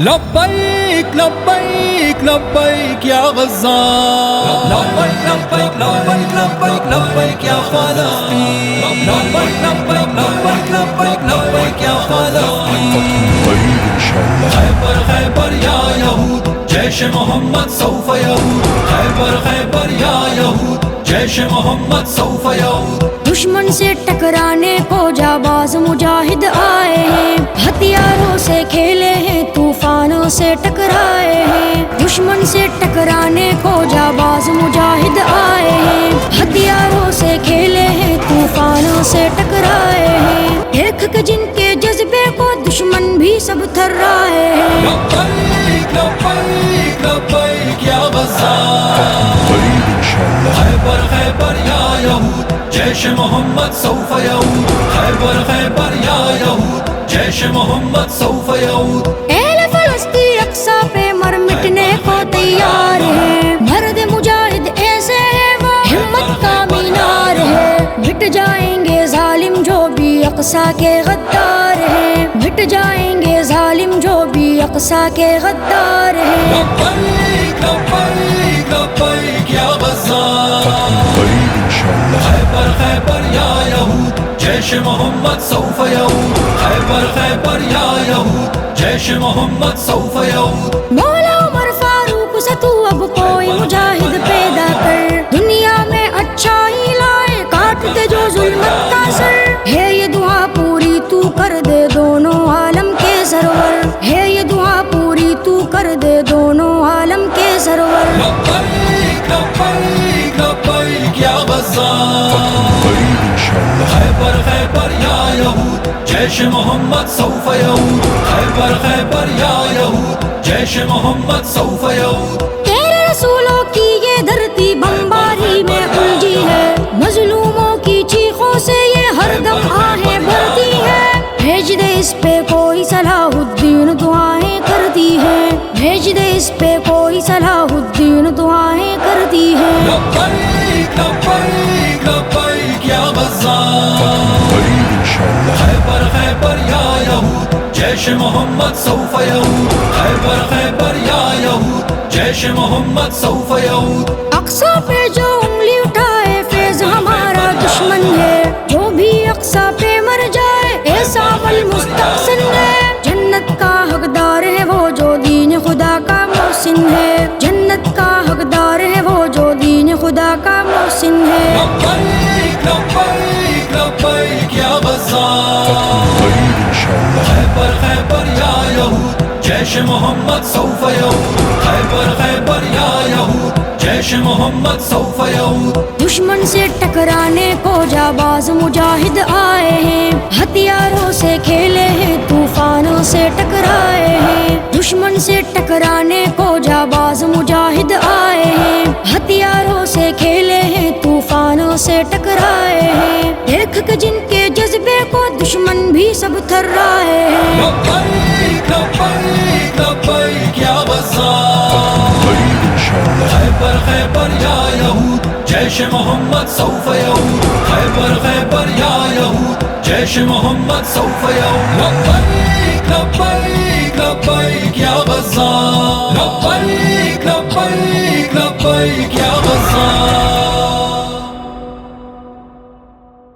لبیک لبیک لبیک یا غزہ لبیک لبیک لبیک لبیک لبیک یا فلسطین. لبیک لبیک لبیک لبیک لبیک یا فلسطین. خیبر خیبر یا یہود جیش محمد سوف یعود خیبر خیبر یا یہود جیش محمد سوف یعود دشمن سے ٹکرانے کو جاباز مجاہد آئے ہیں ہتھیاروں سے کھیلے طوفانوں سے ٹکرائے ہیں۔ دشمن سے ٹکرانے کو جاباز مجاہد آئے ہیں۔ ہتھیاروں سے کھیلے ہیں طوفانوں سے ٹکرائے ہیں۔ دیکھ کے جن کے جذبے کو دشمن بھی سب تھر رہے ہیں۔ لبیک لبیک لبیک یا غزہ قريب ان شاء الله خیبر خیبر یا یہود جیش محمد سوف یعود۔ خیبر خیبر یا یہود جیش محمد سوف یعود۔ کو ہے۔ مرد مجاہد ایسے ہیں وہ۔ ہمت کا مینار ہے۔ مٹ جائیں گے ظالم جو بھی اقصا کے غدار ہیں۔ مٹ جائیں گے ظالم جو بھی اقصا کے غدار ہیں۔ خیبر خیبر یا یہود جیش محمد سوف یعود خیبر خیبر یا یہود جیش محمد سوف یعود مولا کوئی مجاہد پیدا کر۔ دنیا میں اچھا ہی لائے، کاٹ دے جو ظلمت کا سر۔ ہے یہ دعا پوری تو کر دے دونوں عالم کے سرور۔ ہے یہ دعا پوری تو کر دے دونوں عالم کے سرور۔ لبیک لبیک لبیک، یا خیبر خیبر، یا یہود۔ جیش محمد، سوف یعود۔ خیبر خیبر، یا یہود۔ جیش محمد، سوف یعود۔ رسولوں کی یہ دھرتی بمباری میں الجھی ہے۔ مظلوموں کی چیخوں سے یہ ہر دم آہیں بھرتی ہے بھیج دے اس پہ کوئی صلاح الدین دعائیں کرتی ہے بھیج دے اس پہ کوئی صلاح الدین دعائیں جیش محمد سوف یعود خیبر خیبر یا یہود جیش محمد سوف یعود۔ اقصا پہ جو انگلی اٹھائے فیض ہمارا دشمن ہے۔ جو بھی اقصا پہ مر جائے ایسا عمل مستحسن ہے۔ جنت کا حقدار ہے وہ جو دین خدا کا محسن ہے۔ جنت کا حقدار ہے وہ جو دین خدا کا محسن ہے۔ جیش محمد سوف یعود. خیبر خیبر یا یہود جیش محمد سوف یعود. دشمن سے ٹکرانے کو جاباز مجاہد آئے ہیں. ہتھیاروں سے کھیلے ہیں طوفانوں سے ٹکرائے ہیں. دشمن سے ٹکرانے کو جاباز مجاہد آئے ہیں. ہتھیاروں سے کھیلے ہیں طوفانوں سے ٹکرائے ہیں. دیکھ کے جن کے جذبے کو دشمن بھی سب تھر رہے ہیں لبیک لبیک یا غزہ خیبر خیبر یا یہود، جیش محمد سوف یعود خیبر خیبر یا یہود، جیش محمد سوف یعود لبیک لبیک لبیک یا غزہ لبیک لبیک لبیک یا